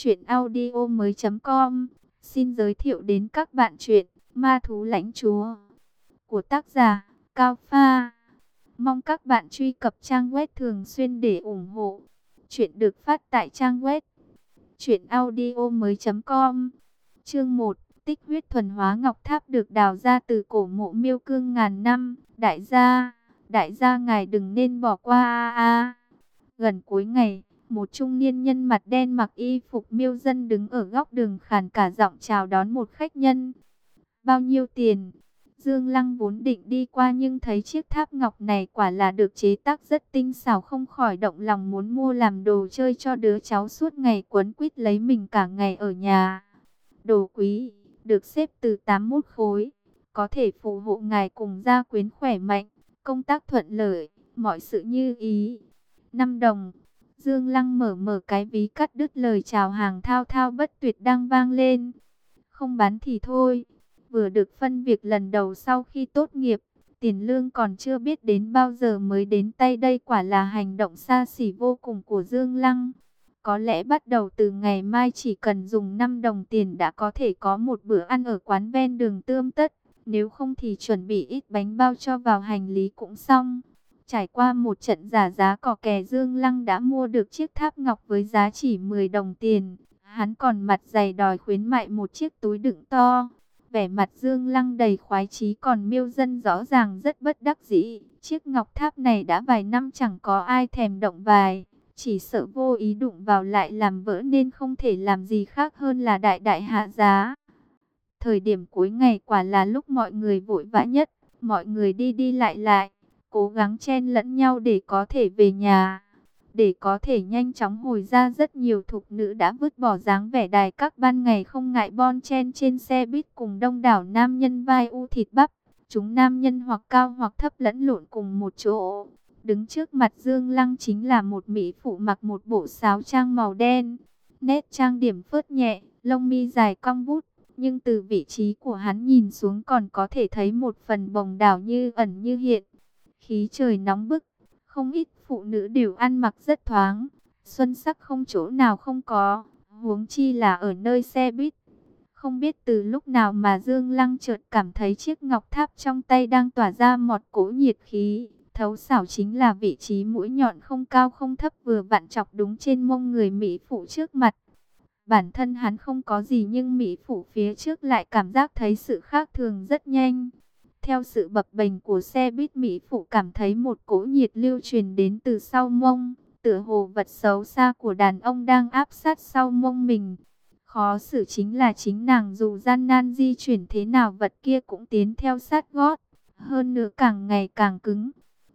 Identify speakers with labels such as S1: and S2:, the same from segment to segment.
S1: Chuyện audio mới com. Xin giới thiệu đến các bạn chuyện Ma Thú Lãnh Chúa của tác giả Cao Pha. Mong các bạn truy cập trang web thường xuyên để ủng hộ. Chuyện được phát tại trang web Chuyện audio mới com. Chương 1 Tích huyết thuần hóa ngọc tháp được đào ra từ cổ mộ miêu cương ngàn năm. Đại gia Đại gia ngài đừng nên bỏ qua a a. Gần cuối ngày một trung niên nhân mặt đen mặc y phục miêu dân đứng ở góc đường khàn cả giọng chào đón một khách nhân. Bao nhiêu tiền? Dương Lăng vốn định đi qua nhưng thấy chiếc tháp ngọc này quả là được chế tác rất tinh xảo không khỏi động lòng muốn mua làm đồ chơi cho đứa cháu suốt ngày quấn quýt lấy mình cả ngày ở nhà. Đồ quý, được xếp từ 81 khối, có thể phù hộ ngài cùng gia quyến khỏe mạnh, công tác thuận lợi, mọi sự như ý. 5 đồng Dương Lăng mở mở cái ví cắt đứt lời chào hàng thao thao bất tuyệt đang vang lên. Không bán thì thôi. Vừa được phân việc lần đầu sau khi tốt nghiệp, tiền lương còn chưa biết đến bao giờ mới đến tay đây quả là hành động xa xỉ vô cùng của Dương Lăng. Có lẽ bắt đầu từ ngày mai chỉ cần dùng 5 đồng tiền đã có thể có một bữa ăn ở quán ven đường tươm tất. Nếu không thì chuẩn bị ít bánh bao cho vào hành lý cũng xong. Trải qua một trận giả giá cỏ kè, Dương Lăng đã mua được chiếc tháp ngọc với giá chỉ 10 đồng tiền. Hắn còn mặt dày đòi khuyến mại một chiếc túi đựng to. Vẻ mặt Dương Lăng đầy khoái chí còn miêu dân rõ ràng rất bất đắc dĩ. Chiếc ngọc tháp này đã vài năm chẳng có ai thèm động vài. Chỉ sợ vô ý đụng vào lại làm vỡ nên không thể làm gì khác hơn là đại đại hạ giá. Thời điểm cuối ngày quả là lúc mọi người vội vã nhất. Mọi người đi đi lại lại cố gắng chen lẫn nhau để có thể về nhà. Để có thể nhanh chóng hồi ra rất nhiều thục nữ đã vứt bỏ dáng vẻ đài các ban ngày không ngại bon chen trên xe buýt cùng đông đảo nam nhân vai u thịt bắp. Chúng nam nhân hoặc cao hoặc thấp lẫn lộn cùng một chỗ. Đứng trước mặt Dương Lăng chính là một mỹ phụ mặc một bộ sáo trang màu đen. Nét trang điểm phớt nhẹ, lông mi dài cong vút. Nhưng từ vị trí của hắn nhìn xuống còn có thể thấy một phần bồng đảo như ẩn như hiện khí trời nóng bức, không ít phụ nữ đều ăn mặc rất thoáng, xuân sắc không chỗ nào không có, huống chi là ở nơi xe buýt. Không biết từ lúc nào mà Dương Lăng chợt cảm thấy chiếc ngọc tháp trong tay đang tỏa ra một cỗ nhiệt khí. Thấu xảo chính là vị trí mũi nhọn không cao không thấp vừa vặn chọc đúng trên mông người Mỹ phụ trước mặt. Bản thân hắn không có gì nhưng Mỹ phụ phía trước lại cảm giác thấy sự khác thường rất nhanh. Theo sự bập bềnh của xe buýt Mỹ Phụ cảm thấy một cỗ nhiệt lưu truyền đến từ sau mông. Tựa hồ vật xấu xa của đàn ông đang áp sát sau mông mình. Khó xử chính là chính nàng dù gian nan di chuyển thế nào vật kia cũng tiến theo sát gót. Hơn nữa càng ngày càng cứng.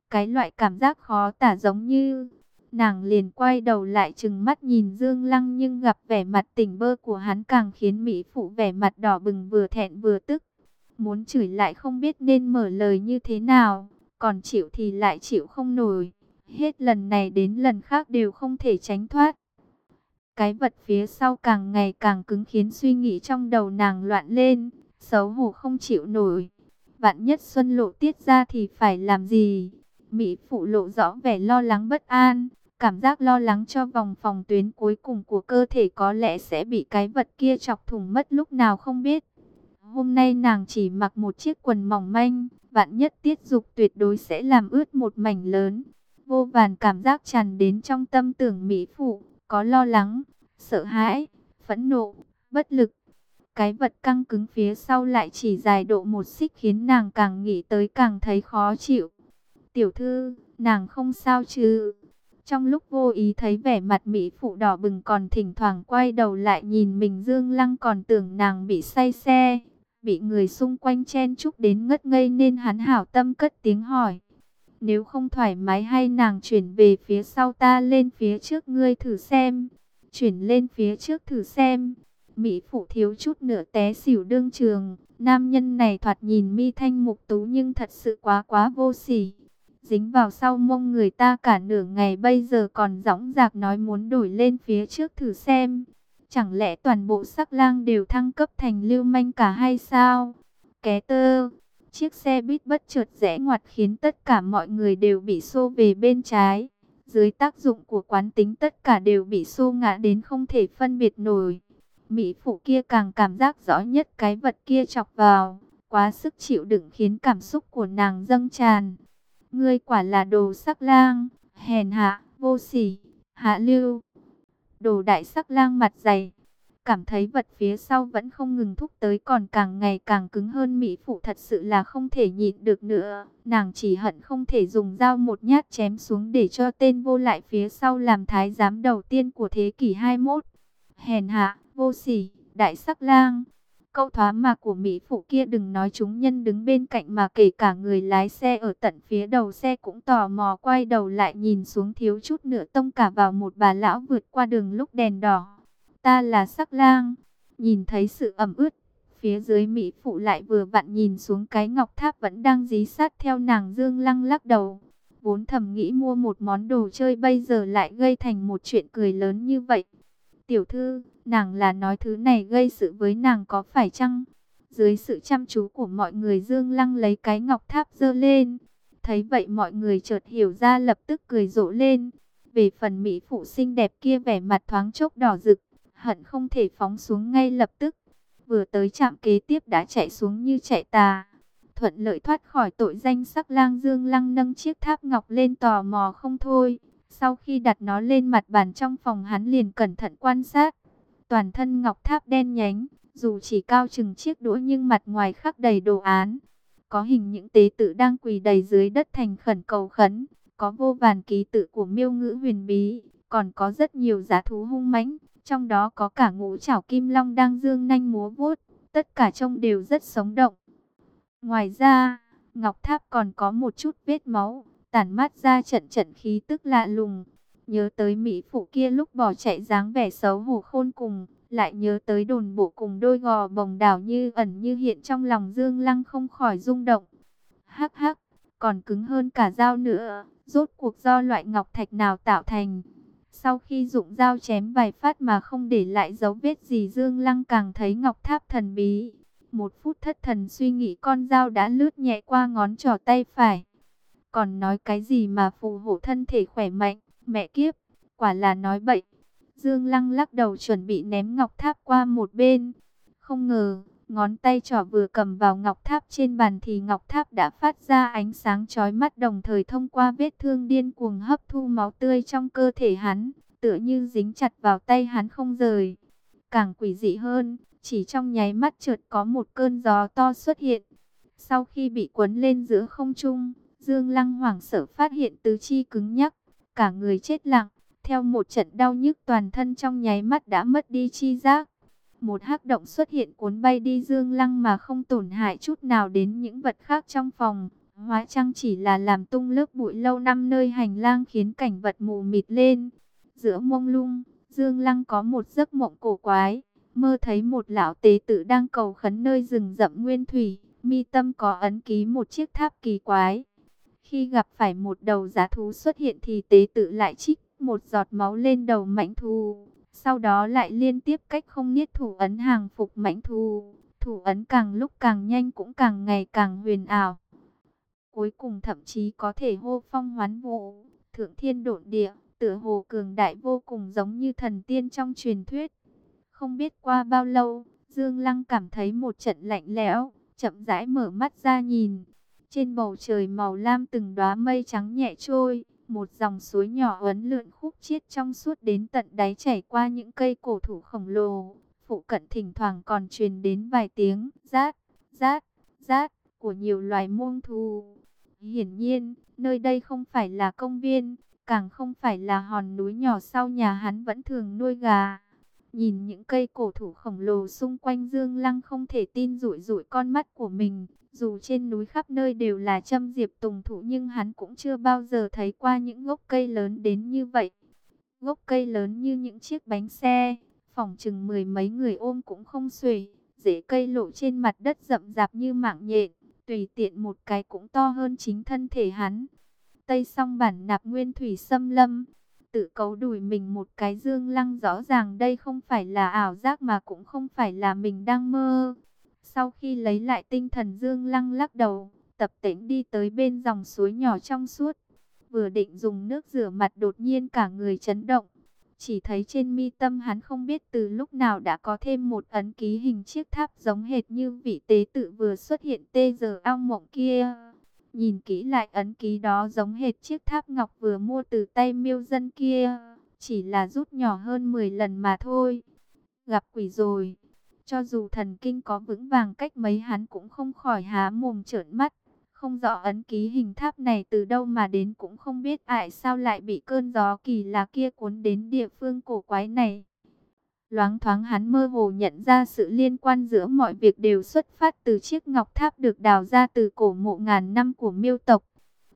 S1: Cái loại cảm giác khó tả giống như... Nàng liền quay đầu lại chừng mắt nhìn Dương Lăng nhưng gặp vẻ mặt tỉnh bơ của hắn càng khiến Mỹ Phụ vẻ mặt đỏ bừng vừa thẹn vừa tức muốn chửi lại không biết nên mở lời như thế nào, còn chịu thì lại chịu không nổi. Hết lần này đến lần khác đều không thể tránh thoát. Cái vật phía sau càng ngày càng cứng khiến suy nghĩ trong đầu nàng loạn lên, xấu hổ không chịu nổi. Vạn nhất xuân lộ tiết ra thì phải làm gì? Mỹ phụ lộ rõ vẻ lo lắng bất an, cảm giác lo lắng cho vòng phòng tuyến cuối cùng của cơ thể có lẽ sẽ bị cái vật kia chọc thủng mất lúc nào không biết. Hôm nay nàng chỉ mặc một chiếc quần mỏng manh, vạn nhất tiết dục tuyệt đối sẽ làm ướt một mảnh lớn. Vô vàn cảm giác tràn đến trong tâm tưởng Mỹ Phụ, có lo lắng, sợ hãi, phẫn nộ, bất lực. Cái vật căng cứng phía sau lại chỉ dài độ một xích khiến nàng càng nghĩ tới càng thấy khó chịu. Tiểu thư, nàng không sao chứ? Trong lúc vô ý thấy vẻ mặt Mỹ phụ đỏ bừng còn thỉnh thoảng quay đầu lại nhìn mình Dương Lăng còn tưởng nàng bị say xe bị người xung quanh chen chúc đến ngất ngây nên hắn hảo tâm cất tiếng hỏi. Nếu không thoải mái hay nàng chuyển về phía sau ta lên phía trước ngươi thử xem. Chuyển lên phía trước thử xem. Mỹ phụ thiếu chút nữa té xỉu đương trường. Nam nhân này thoạt nhìn mi thanh mục tú nhưng thật sự quá quá vô sỉ. Dính vào sau mông người ta cả nửa ngày bây giờ còn dõng dạc nói muốn đổi lên phía trước thử xem. Chẳng lẽ toàn bộ sắc lang đều thăng cấp thành lưu manh cả hay sao? Ké tơ, chiếc xe buýt bất chợt rẽ ngoặt khiến tất cả mọi người đều bị xô về bên trái. dưới tác dụng của quán tính tất cả đều bị xô ngã đến không thể phân biệt nổi. Mỹ phụ kia càng cảm giác rõ nhất cái vật kia chọc vào, quá sức chịu đựng khiến cảm xúc của nàng dâng tràn. Ngươi quả là đồ sắc lang, hèn hạ, vô sỉ, hạ lưu. Đồ đại sắc lang mặt dày, cảm thấy vật phía sau vẫn không ngừng thúc tới còn càng ngày càng cứng hơn Mỹ Phụ thật sự là không thể nhịn được nữa. Nàng chỉ hận không thể dùng dao một nhát chém xuống để cho tên vô lại phía sau làm thái giám đầu tiên của thế kỷ 21. Hèn hạ, vô sỉ, đại sắc lang. Câu thoá mà của Mỹ Phụ kia đừng nói chúng nhân đứng bên cạnh mà kể cả người lái xe ở tận phía đầu xe cũng tò mò quay đầu lại nhìn xuống thiếu chút nữa tông cả vào một bà lão vượt qua đường lúc đèn đỏ. Ta là sắc lang, nhìn thấy sự ẩm ướt, phía dưới Mỹ Phụ lại vừa vặn nhìn xuống cái ngọc tháp vẫn đang dí sát theo nàng Dương Lăng lắc đầu. Vốn thầm nghĩ mua một món đồ chơi bây giờ lại gây thành một chuyện cười lớn như vậy. Tiểu thư, nàng là nói thứ này gây sự với nàng có phải chăng? Dưới sự chăm chú của mọi người Dương Lăng lấy cái ngọc tháp dơ lên. Thấy vậy mọi người chợt hiểu ra lập tức cười rộ lên. Về phần Mỹ phụ xinh đẹp kia vẻ mặt thoáng chốc đỏ rực, hận không thể phóng xuống ngay lập tức. Vừa tới trạm kế tiếp đã chạy xuống như chạy tà. Thuận lợi thoát khỏi tội danh sắc lang Dương Lăng nâng chiếc tháp ngọc lên tò mò không thôi. Sau khi đặt nó lên mặt bàn trong phòng hắn liền cẩn thận quan sát. Toàn thân ngọc tháp đen nhánh, dù chỉ cao chừng chiếc đũa nhưng mặt ngoài khắc đầy đồ án. Có hình những tế tự đang quỳ đầy dưới đất thành khẩn cầu khấn, có vô vàn ký tự của miêu ngữ huyền bí, còn có rất nhiều giá thú hung mãnh, trong đó có cả ngũ trảo kim long đang dương nanh múa vuốt, tất cả trông đều rất sống động. Ngoài ra, ngọc tháp còn có một chút vết máu, tản mát ra trận trận khí tức lạ lùng. Nhớ tới Mỹ phụ kia lúc bỏ chạy dáng vẻ xấu hổ khôn cùng, lại nhớ tới đồn bộ cùng đôi gò bồng đảo như ẩn như hiện trong lòng Dương Lăng không khỏi rung động. Hắc hắc, còn cứng hơn cả dao nữa, rốt cuộc do loại ngọc thạch nào tạo thành. Sau khi dụng dao chém vài phát mà không để lại dấu vết gì Dương Lăng càng thấy ngọc tháp thần bí. Một phút thất thần suy nghĩ con dao đã lướt nhẹ qua ngón trỏ tay phải. Còn nói cái gì mà phù hộ thân thể khỏe mạnh, mẹ kiếp, quả là nói bậy. Dương Lăng lắc đầu chuẩn bị ném ngọc tháp qua một bên. Không ngờ, ngón tay trỏ vừa cầm vào ngọc tháp trên bàn thì ngọc tháp đã phát ra ánh sáng chói mắt đồng thời thông qua vết thương điên cuồng hấp thu máu tươi trong cơ thể hắn, tựa như dính chặt vào tay hắn không rời. Càng quỷ dị hơn, chỉ trong nháy mắt chợt có một cơn gió to xuất hiện. Sau khi bị cuốn lên giữa không trung, Dương Lăng hoảng sợ phát hiện tứ chi cứng nhắc, cả người chết lặng, theo một trận đau nhức toàn thân trong nháy mắt đã mất đi chi giác. Một hắc động xuất hiện cuốn bay đi Dương Lăng mà không tổn hại chút nào đến những vật khác trong phòng. Hóa chăng chỉ là làm tung lớp bụi lâu năm nơi hành lang khiến cảnh vật mù mịt lên. Giữa mông lung, Dương Lăng có một giấc mộng cổ quái. Mơ thấy một lão tế tử đang cầu khấn nơi rừng rậm nguyên thủy. Mi tâm có ấn ký một chiếc tháp kỳ quái. Khi gặp phải một đầu giá thú xuất hiện thì tế tự lại trích một giọt máu lên đầu mãnh thú. Sau đó lại liên tiếp cách không niết thủ ấn hàng phục mãnh thú. Thủ ấn càng lúc càng nhanh cũng càng ngày càng huyền ảo. Cuối cùng thậm chí có thể hô phong hoán vũ, thượng thiên độn địa, tựa hồ cường đại vô cùng giống như thần tiên trong truyền thuyết. Không biết qua bao lâu, Dương Lăng cảm thấy một trận lạnh lẽo, chậm rãi mở mắt ra nhìn. Trên bầu trời màu lam từng đóa mây trắng nhẹ trôi, một dòng suối nhỏ uốn lượn khúc chiết trong suốt đến tận đáy chảy qua những cây cổ thụ khổng lồ. Phụ cận thỉnh thoảng còn truyền đến vài tiếng rát, rát, rát của nhiều loài muông thú. Hiển nhiên, nơi đây không phải là công viên, càng không phải là hòn núi nhỏ sau nhà hắn vẫn thường nuôi gà. Nhìn những cây cổ thụ khổng lồ xung quanh Dương Lăng không thể tin rủi rủi con mắt của mình. Dù trên núi khắp nơi đều là châm diệp tùng thụ nhưng hắn cũng chưa bao giờ thấy qua những gốc cây lớn đến như vậy. Gốc cây lớn như những chiếc bánh xe, phòng chừng mười mấy người ôm cũng không xuể. Rễ cây lộ trên mặt đất rậm rạp như mạng nhện, tùy tiện một cái cũng to hơn chính thân thể hắn. Tây song bản nạp nguyên thủy xâm lâm, tự cấu đùi mình một cái dương lăng rõ ràng đây không phải là ảo giác mà cũng không phải là mình đang mơ. Sau khi lấy lại tinh thần Dương Lăng lắc đầu, tập tễnh đi tới bên dòng suối nhỏ trong suốt. vừa định dùng nước rửa mặt đột nhiên cả người chấn động. Chỉ thấy trên mi tâm hắn không biết từ lúc nào đã có thêm một ấn ký hình chiếc tháp giống hệt như vị tế tự vừa xuất hiện tê giờ ao mộng kia. Nhìn kỹ lại ấn ký đó giống hệt chiếc tháp ngọc vừa mua từ tay miêu dân kia. Chỉ là rút nhỏ hơn 10 lần mà thôi. Gặp quỷ rồi. Cho dù thần kinh có vững vàng cách mấy hắn cũng không khỏi há mồm trợn mắt. Không rõ ấn ký hình tháp này từ đâu mà đến cũng không biết ai sao lại bị cơn gió kỳ lạ kia cuốn đến địa phương cổ quái này. Loáng thoáng hắn mơ hồ nhận ra sự liên quan giữa mọi việc đều xuất phát từ chiếc ngọc tháp được đào ra từ cổ mộ ngàn năm của miêu tộc.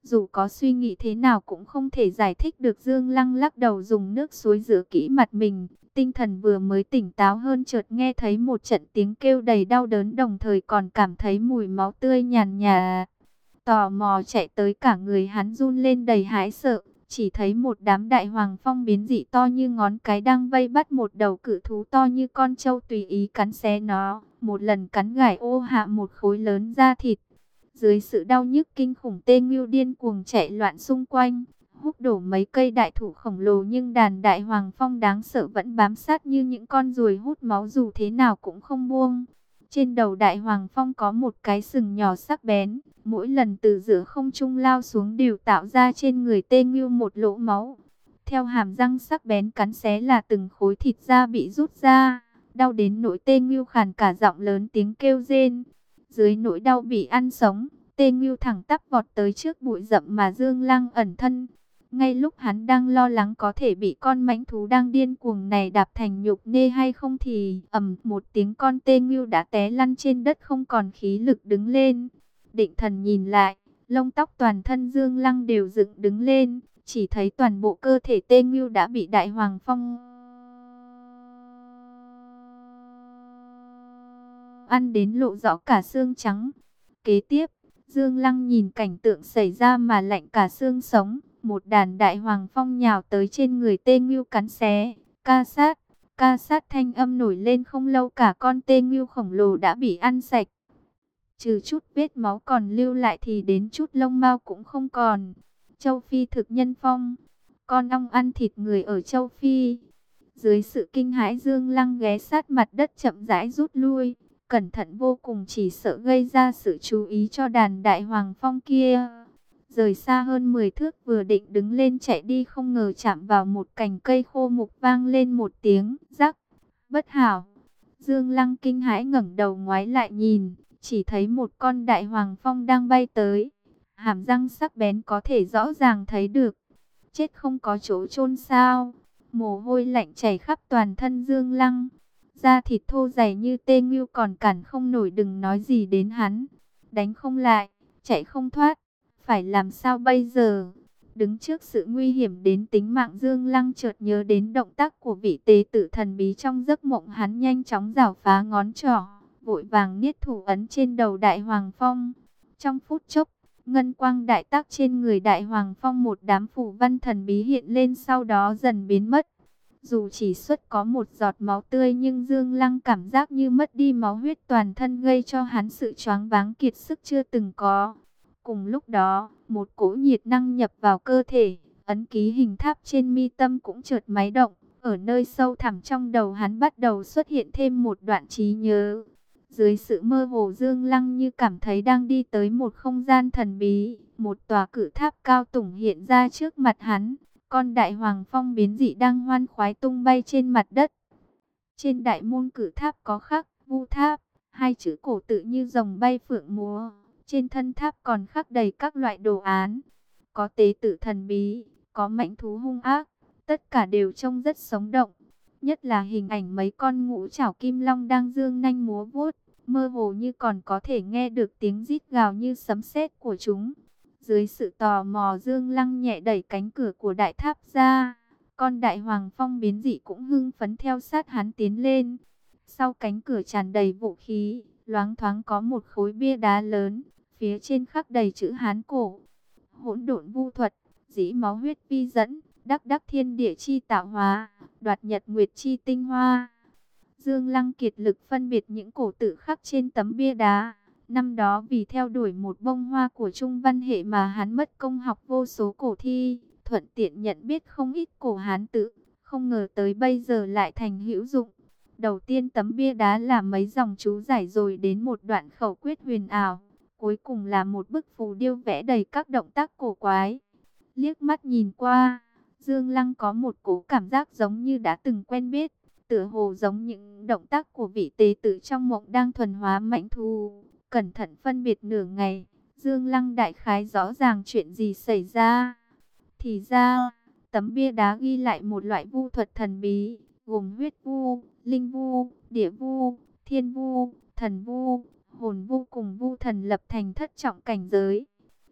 S1: Dù có suy nghĩ thế nào cũng không thể giải thích được Dương Lăng lắc đầu dùng nước suối rửa kỹ mặt mình. Tinh thần vừa mới tỉnh táo hơn chợt nghe thấy một trận tiếng kêu đầy đau đớn đồng thời còn cảm thấy mùi máu tươi nhàn nhà. Tò mò chạy tới cả người hắn run lên đầy hãi sợ. Chỉ thấy một đám đại hoàng phong biến dị to như ngón cái đang vây bắt một đầu cự thú to như con trâu tùy ý cắn xé nó. Một lần cắn gải ô hạ một khối lớn da thịt. Dưới sự đau nhức kinh khủng tê ngưu điên cuồng chạy loạn xung quanh. Hút đổ mấy cây đại thụ khổng lồ nhưng đàn đại hoàng phong đáng sợ vẫn bám sát như những con ruồi hút máu dù thế nào cũng không buông. Trên đầu đại hoàng phong có một cái sừng nhỏ sắc bén, mỗi lần từ giữa không trung lao xuống đều tạo ra trên người tê ngưu một lỗ máu. Theo hàm răng sắc bén cắn xé là từng khối thịt da bị rút ra, đau đến nỗi tê ngưu khàn cả giọng lớn tiếng kêu rên. Dưới nỗi đau bị ăn sống, tê ngưu thẳng tắp vọt tới trước bụi rậm mà Dương Lăng ẩn thân. Ngay lúc hắn đang lo lắng có thể bị con mãnh thú đang điên cuồng này đạp thành nhục nê hay không thì ầm một tiếng con tê ngưu đã té lăn trên đất không còn khí lực đứng lên. Định thần nhìn lại, lông tóc toàn thân Dương Lăng đều dựng đứng lên, chỉ thấy toàn bộ cơ thể tê ngưu đã bị đại hoàng phong ăn đến lộ rõ cả xương trắng. Kế tiếp, Dương Lăng nhìn cảnh tượng xảy ra mà lạnh cả xương sống một đàn đại hoàng phong nhào tới trên người tê ngưu cắn xé, ca sát, ca sát thanh âm nổi lên không lâu cả con tê ngưu khổng lồ đã bị ăn sạch. Trừ chút vết máu còn lưu lại thì đến chút lông mao cũng không còn. Châu Phi thực nhân phong, con ong ăn thịt người ở Châu Phi. Dưới sự kinh hãi Dương Lăng ghé sát mặt đất chậm rãi rút lui, cẩn thận vô cùng chỉ sợ gây ra sự chú ý cho đàn đại hoàng phong kia rời xa hơn 10 thước vừa định đứng lên chạy đi không ngờ chạm vào một cành cây khô mục vang lên một tiếng rắc. Bất hảo. Dương Lăng kinh hãi ngẩng đầu ngoái lại nhìn, chỉ thấy một con đại hoàng phong đang bay tới. Hàm răng sắc bén có thể rõ ràng thấy được. Chết không có chỗ chôn sao. Mồ hôi lạnh chảy khắp toàn thân Dương Lăng. Da thịt thô dày như tê ngưu còn cản không nổi đừng nói gì đến hắn. Đánh không lại, chạy không thoát phải làm sao bây giờ? Đứng trước sự nguy hiểm đến tính mạng Dương Lăng chợt nhớ đến động tác của vị tế tử thần bí trong giấc mộng hắn nhanh chóng rảo phá ngón trỏ, vội vàng niết thủ ấn trên đầu Đại Hoàng Phong. Trong phút chốc, ngân quang đại tác trên người Đại Hoàng Phong một đám phủ văn thần bí hiện lên sau đó dần biến mất. Dù chỉ xuất có một giọt máu tươi nhưng Dương Lăng cảm giác như mất đi máu huyết toàn thân gây cho hắn sự choáng váng kiệt sức chưa từng có. Cùng lúc đó, một cỗ nhiệt năng nhập vào cơ thể, ấn ký hình tháp trên mi tâm cũng chợt máy động. Ở nơi sâu thẳm trong đầu hắn bắt đầu xuất hiện thêm một đoạn trí nhớ. Dưới sự mơ hồ Dương Lăng như cảm thấy đang đi tới một không gian thần bí, một tòa cử tháp cao tủng hiện ra trước mặt hắn. Con đại hoàng phong biến dị đang hoan khoái tung bay trên mặt đất. Trên đại môn cử tháp có khắc, vu tháp, hai chữ cổ tự như rồng bay phượng múa. Trên thân tháp còn khắc đầy các loại đồ án. Có tế tử thần bí, có mãnh thú hung ác. Tất cả đều trông rất sống động. Nhất là hình ảnh mấy con ngũ chảo kim long đang dương nanh múa vuốt. Mơ hồ như còn có thể nghe được tiếng rít gào như sấm sét của chúng. Dưới sự tò mò Dương Lăng nhẹ đẩy cánh cửa của đại tháp ra. Con đại hoàng phong biến dị cũng hưng phấn theo sát hắn tiến lên. Sau cánh cửa tràn đầy vũ khí, loáng thoáng có một khối bia đá lớn, Phía trên khắc đầy chữ Hán cổ. Hỗn độn vu thuật, dĩ máu huyết vi dẫn, đắc đắc thiên địa chi tạo hóa, đoạt nhật nguyệt chi tinh hoa. Dương Lăng kiệt lực phân biệt những cổ tự khắc trên tấm bia đá, Năm đó vì theo đuổi một bông hoa của Trung Văn Hệ mà hắn mất công học vô số cổ thi, thuận tiện nhận biết không ít cổ hán tự, không ngờ tới bây giờ lại thành hữu dụng. Đầu tiên tấm bia đá là mấy dòng chú giải rồi đến một đoạn khẩu quyết huyền ảo, cuối cùng là một bức phù điêu vẽ đầy các động tác cổ quái. Liếc mắt nhìn qua, Dương Lăng có một cố cảm giác giống như đã từng quen biết, tựa hồ giống những động tác của vị tế tử trong mộng đang thuần hóa mạnh thu. Cẩn thận phân biệt nửa ngày, Dương Lăng đại khái rõ ràng chuyện gì xảy ra. Thì ra, tấm bia đá ghi lại một loại vu thuật thần bí, gồm huyết vu, linh vu, địa vu, thiên vu, thần vu, hồn vu cùng vu thần lập thành thất trọng cảnh giới.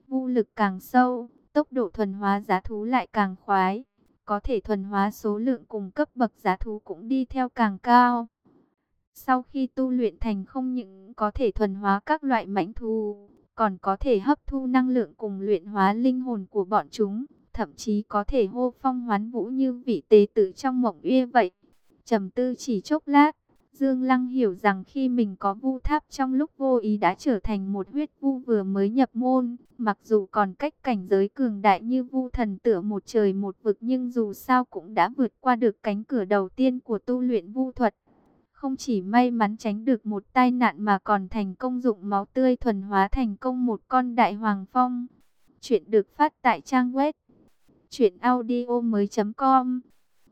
S1: Vu lực càng sâu, tốc độ thuần hóa giá thú lại càng khoái. Có thể thuần hóa số lượng cùng cấp bậc giá thú cũng đi theo càng cao. Sau khi tu luyện thành không những có thể thuần hóa các loại mãnh thú, còn có thể hấp thu năng lượng cùng luyện hóa linh hồn của bọn chúng, thậm chí có thể hô phong hoán vũ như vị tế tử trong mộng uy vậy. Trầm tư chỉ chốc lát, Dương Lăng hiểu rằng khi mình có vu tháp trong lúc vô ý đã trở thành một huyết vu vừa mới nhập môn, mặc dù còn cách cảnh giới cường đại như vu thần tựa một trời một vực nhưng dù sao cũng đã vượt qua được cánh cửa đầu tiên của tu luyện vu thuật. Không chỉ may mắn tránh được một tai nạn mà còn thành công dụng máu tươi thuần hóa thành công một con đại hoàng phong. Chuyện được phát tại trang web chuyện audio mới.com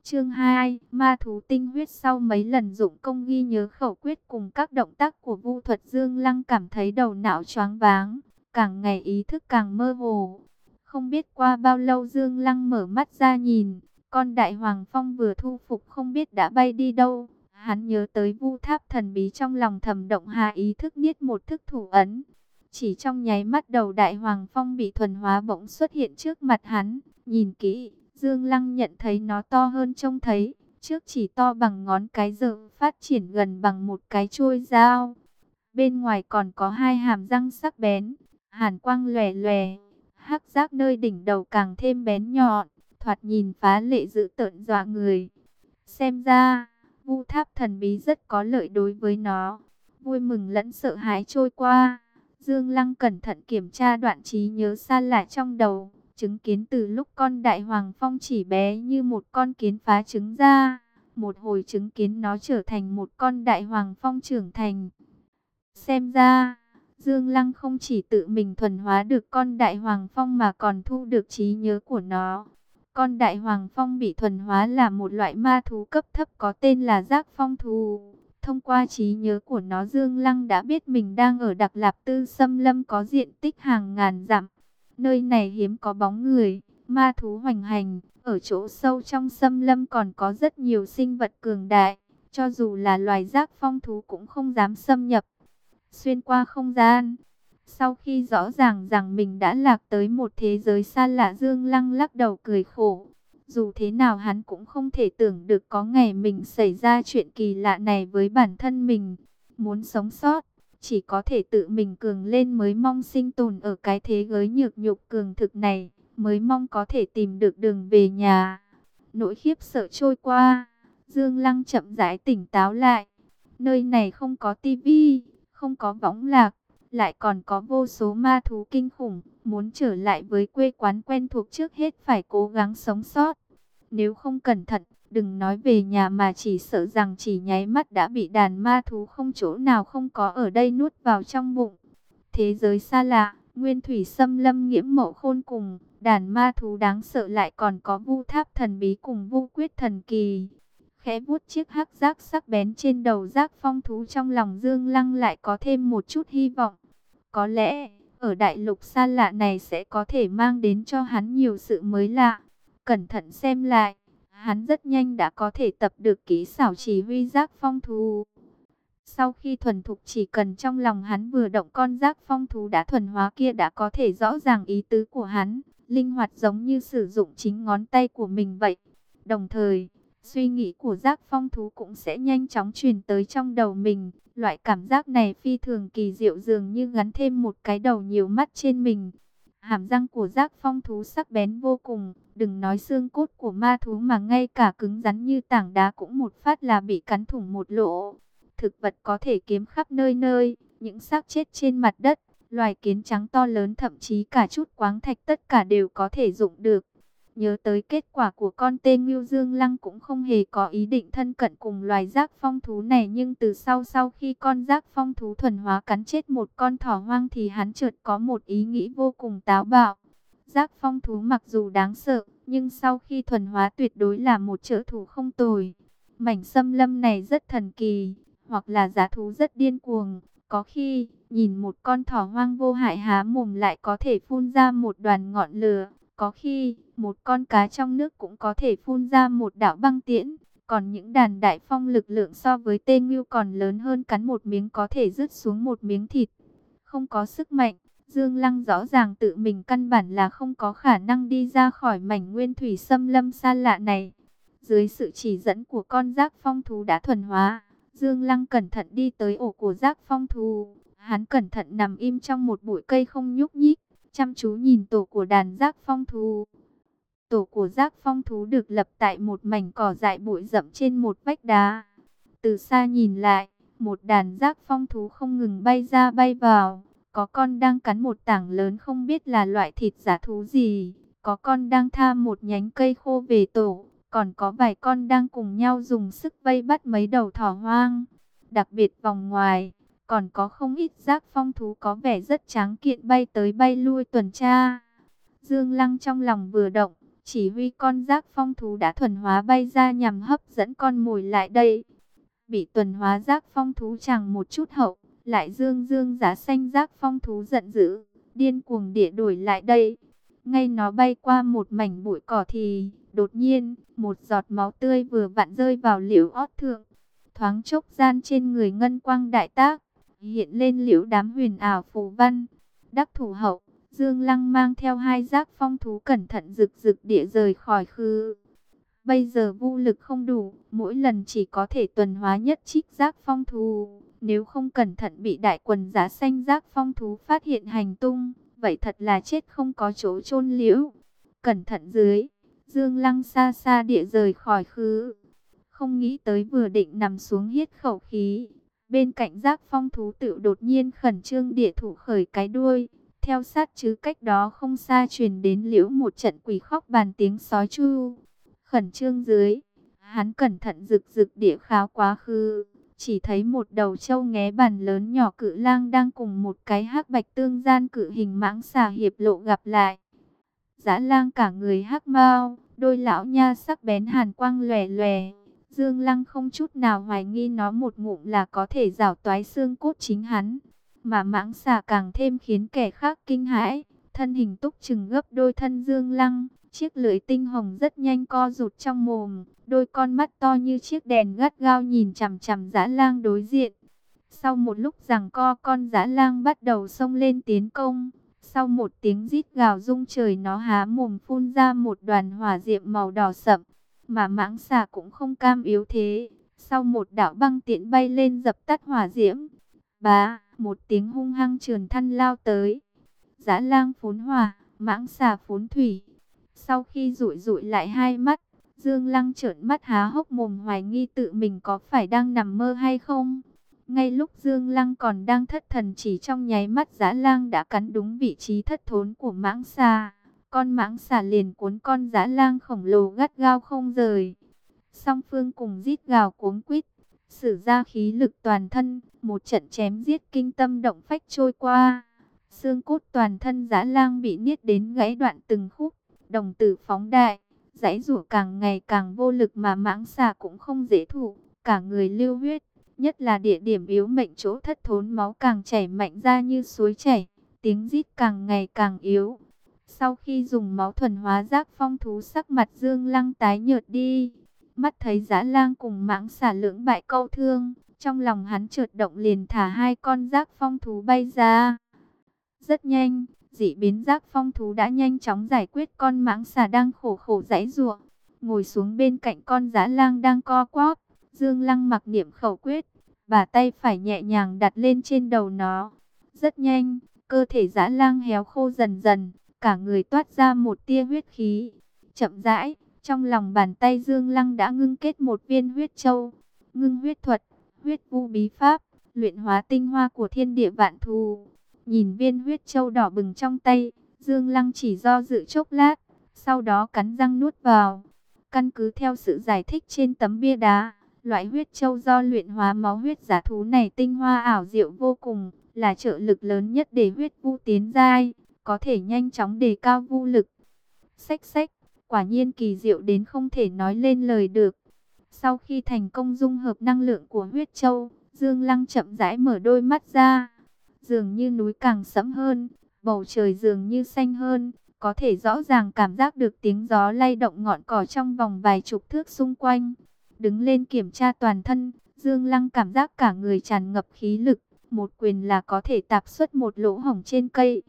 S1: Chương 2, ma thú tinh huyết sau mấy lần dụng công ghi nhớ khẩu quyết cùng các động tác của vu thuật Dương Lăng cảm thấy đầu não choáng váng, càng ngày ý thức càng mơ hồ. Không biết qua bao lâu Dương Lăng mở mắt ra nhìn, con đại hoàng phong vừa thu phục không biết đã bay đi đâu. Hắn nhớ tới vu tháp thần bí trong lòng thầm động hà ý thức niết một thức thủ ấn. Chỉ trong nháy mắt đầu đại hoàng phong bị thuần hóa bỗng xuất hiện trước mặt hắn, nhìn kỹ Dương Lăng nhận thấy nó to hơn trông thấy, trước chỉ to bằng ngón cái giờ phát triển gần bằng một cái chuôi dao. Bên ngoài còn có hai hàm răng sắc bén, hàn quang lòe lòe, hắc giác nơi đỉnh đầu càng thêm bén nhọn, thoạt nhìn phá lệ dữ tợn dọa người. Xem ra, vu tháp thần bí rất có lợi đối với nó. Vui mừng lẫn sợ hãi trôi qua. Dương Lăng cẩn thận kiểm tra đoạn trí nhớ xa lại trong đầu chứng kiến từ lúc con đại hoàng phong chỉ bé như một con kiến phá trứng ra, một hồi chứng kiến nó trở thành một con đại hoàng phong trưởng thành. Xem ra, Dương Lăng không chỉ tự mình thuần hóa được con đại hoàng phong mà còn thu được trí nhớ của nó. Con đại hoàng phong bị thuần hóa là một loại ma thú cấp thấp có tên là giác phong thú. Thông qua trí nhớ của nó Dương Lăng đã biết mình đang ở Đặc Lạp Tư Xâm Lâm có diện tích hàng ngàn dặm. Nơi này hiếm có bóng người, ma thú hoành hành, ở chỗ sâu trong xâm lâm còn có rất nhiều sinh vật cường đại, cho dù là loài giác phong thú cũng không dám xâm nhập. Xuyên qua không gian, sau khi rõ ràng rằng mình đã lạc tới một thế giới xa lạ Dương Lăng lắc đầu cười khổ. Dù thế nào hắn cũng không thể tưởng được có ngày mình xảy ra chuyện kỳ lạ này với bản thân mình. Muốn sống sót, chỉ có thể tự mình cường lên mới mong sinh tồn ở cái thế giới nhược nhục cường thực này, mới mong có thể tìm được đường về nhà. Nỗi khiếp sợ trôi qua, Dương Lăng chậm rãi tỉnh táo lại. Nơi này không có tivi, không có võng lạc, lại còn có vô số ma thú kinh khủng. Muốn trở lại với quê quán quen thuộc trước hết phải cố gắng sống sót. Nếu không cẩn thận, Đừng nói về nhà mà chỉ sợ rằng chỉ nháy mắt đã bị đàn ma thú không chỗ nào không có ở đây nuốt vào trong bụng. Thế giới xa lạ, nguyên thủy xâm lâm nghiễm mộ khôn cùng, đàn ma thú đáng sợ lại còn có vu tháp thần bí cùng vu quyết thần kỳ. Khẽ vuốt chiếc hắc giác sắc bén trên đầu giác phong thú trong lòng Dương Lăng lại có thêm một chút hy vọng. Có lẽ, ở đại lục xa lạ này sẽ có thể mang đến cho hắn nhiều sự mới lạ. Cẩn thận xem lại hắn rất nhanh đã có thể tập được kỹ xảo chỉ huy giác phong thú. Sau khi thuần thục chỉ cần trong lòng hắn vừa động con giác phong thú đã thuần hóa kia đã có thể rõ ràng ý tứ của hắn, linh hoạt giống như sử dụng chính ngón tay của mình vậy. Đồng thời, suy nghĩ của giác phong thú cũng sẽ nhanh chóng truyền tới trong đầu mình. Loại cảm giác này phi thường kỳ diệu dường như gắn thêm một cái đầu nhiều mắt trên mình. Hàm răng của giác phong thú sắc bén vô cùng, đừng nói xương cốt của ma thú mà ngay cả cứng rắn như tảng đá cũng một phát là bị cắn thủng một lỗ. Thực vật có thể kiếm khắp nơi nơi, những xác chết trên mặt đất, loài kiến trắng to lớn thậm chí cả chút quáng thạch tất cả đều có thể dụng được. Nhớ tới kết quả của con tên Ngưu Dương Lăng cũng không hề có ý định thân cận cùng loài giác phong thú này nhưng từ sau sau khi con giác phong thú thuần hóa cắn chết một con thỏ hoang thì hắn chợt có một ý nghĩ vô cùng táo bạo. Giác phong thú mặc dù đáng sợ, nhưng sau khi thuần hóa tuyệt đối là một trợ thủ không tồi. Mảnh xâm lâm này rất thần kỳ, hoặc là giá thú rất điên cuồng. Có khi, nhìn một con thỏ hoang vô hại há mồm lại có thể phun ra một đoàn ngọn lửa. Có khi, một con cá trong nước cũng có thể phun ra một đạo băng tiễn. Còn những đàn đại phong lực lượng so với tên ngưu còn lớn hơn cắn một miếng có thể rứt xuống một miếng thịt. Không có sức mạnh, Dương Lăng rõ ràng tự mình căn bản là không có khả năng đi ra khỏi mảnh nguyên thủy xâm lâm xa lạ này. Dưới sự chỉ dẫn của con giác phong thú đã thuần hóa, Dương Lăng cẩn thận đi tới ổ của giác phong thú. Hắn cẩn thận nằm im trong một bụi cây không nhúc nhích, chăm chú nhìn tổ của đàn giác phong thú. Tổ của giác phong thú được lập tại một mảnh cỏ dại bụi rậm trên một vách đá. Từ xa nhìn lại, một đàn giác phong thú không ngừng bay ra bay vào có con đang cắn một tảng lớn không biết là loại thịt giả thú gì. Có con đang tha một nhánh cây khô về tổ. Còn có vài con đang cùng nhau dùng sức vây bắt mấy đầu thỏ hoang. Đặc biệt vòng ngoài, còn có không ít giác phong thú có vẻ rất tráng kiện bay tới bay lui tuần tra. Dương Lăng trong lòng vừa động, chỉ huy con giác phong thú đã thuần hóa bay ra nhằm hấp dẫn con mồi lại đây. Bị tuần hóa giác phong thú chẳng một chút hậu, lại dương dương giá xanh giác phong thú giận dữ, điên cuồng địa đổi lại đây. Ngay nó bay qua một mảnh bụi cỏ thì, đột nhiên, một giọt máu tươi vừa vặn rơi vào liễu ót thượng. Thoáng chốc gian trên người ngân quang đại tác, hiện lên liễu đám huyền ảo phù văn. Đắc thủ hậu, Dương Lăng mang theo hai giác phong thú cẩn thận rực rực địa rời khỏi khư. Bây giờ vô lực không đủ, mỗi lần chỉ có thể tuần hóa nhất trích giác phong thú. Nếu không cẩn thận bị đại quần giá xanh giác phong thú phát hiện hành tung, vậy thật là chết không có chỗ chôn liễu. Cẩn thận dưới, Dương Lăng xa xa địa rời khỏi khứ. Không nghĩ tới vừa định nằm xuống hít khẩu khí. Bên cạnh giác phong thú tự đột nhiên khẩn trương địa thủ khởi cái đuôi. Theo sát chứ cách đó không xa truyền đến liễu một trận quỷ khóc bàn tiếng sói chu. Khẩn trương dưới, hắn cẩn thận rực rực địa kháo quá khứ chỉ thấy một đầu trâu nghé bàn lớn nhỏ cự lang đang cùng một cái hắc bạch tương gian cự hình mãng xà hiệp lộ gặp lại. Dã lang cả người hắc mau, đôi lão nha sắc bén hàn quang lòe lòe. Dương Lăng không chút nào hoài nghi nó một ngụm là có thể rảo toái xương cốt chính hắn. Mà mãng xà càng thêm khiến kẻ khác kinh hãi, thân hình túc chừng gấp đôi thân Dương Lăng, Chiếc lưỡi tinh hồng rất nhanh co rụt trong mồm, đôi con mắt to như chiếc đèn gắt gao nhìn chằm chằm dã lang đối diện. Sau một lúc rằng co con dã lang bắt đầu xông lên tiến công. Sau một tiếng rít gào rung trời nó há mồm phun ra một đoàn hỏa diệm màu đỏ sậm. Mà mãng xà cũng không cam yếu thế. Sau một đạo băng tiện bay lên dập tắt hỏa diễm. Bá, một tiếng hung hăng trườn thăn lao tới. Dã lang phốn hỏa, mãng xà phốn thủy. Sau khi rụi rụi lại hai mắt, Dương Lăng trợn mắt há hốc mồm hoài nghi tự mình có phải đang nằm mơ hay không. Ngay lúc Dương Lăng còn đang thất thần chỉ trong nháy mắt giã lang đã cắn đúng vị trí thất thốn của mãng xà. Con mãng xà liền cuốn con giã lang khổng lồ gắt gao không rời. Song phương cùng rít gào cuống quýt, sử ra khí lực toàn thân, một trận chém giết kinh tâm động phách trôi qua. Xương cốt toàn thân giã lang bị niết đến gãy đoạn từng khúc đồng tử phóng đại, dãy rủa càng ngày càng vô lực mà mãng xà cũng không dễ thủ, cả người lưu huyết, nhất là địa điểm yếu mệnh chỗ thất thốn máu càng chảy mạnh ra như suối chảy, tiếng rít càng ngày càng yếu. Sau khi dùng máu thuần hóa giác phong thú sắc mặt dương lăng tái nhợt đi, mắt thấy giã lang cùng mãng xà lưỡng bại câu thương, trong lòng hắn trượt động liền thả hai con giác phong thú bay ra. Rất nhanh, dị biến giác phong thú đã nhanh chóng giải quyết con mãng xà đang khổ khổ giãy giụa, ngồi xuống bên cạnh con giã lang đang co quắp. Dương Lăng mặc niệm khẩu quyết, và tay phải nhẹ nhàng đặt lên trên đầu nó. Rất nhanh, cơ thể giã lang héo khô dần dần, cả người toát ra một tia huyết khí. Chậm rãi, trong lòng bàn tay Dương Lăng đã ngưng kết một viên huyết châu. Ngưng huyết thuật, huyết vu bí pháp, luyện hóa tinh hoa của thiên địa vạn thù. Nhìn viên huyết châu đỏ bừng trong tay, Dương Lăng chỉ do dự chốc lát, sau đó cắn răng nuốt vào. Căn cứ theo sự giải thích trên tấm bia đá, loại huyết châu do luyện hóa máu huyết giả thú này tinh hoa ảo diệu vô cùng, là trợ lực lớn nhất để huyết vu tiến giai, có thể nhanh chóng đề cao vu lực. Xách xách, quả nhiên kỳ diệu đến không thể nói lên lời được. Sau khi thành công dung hợp năng lượng của huyết châu, Dương Lăng chậm rãi mở đôi mắt ra. Dường như núi càng sẫm hơn, bầu trời dường như xanh hơn, có thể rõ ràng cảm giác được tiếng gió lay động ngọn cỏ trong vòng vài chục thước xung quanh. Đứng lên kiểm tra toàn thân, Dương Lăng cảm giác cả người tràn ngập khí lực, một quyền là có thể tạp xuất một lỗ hổng trên cây.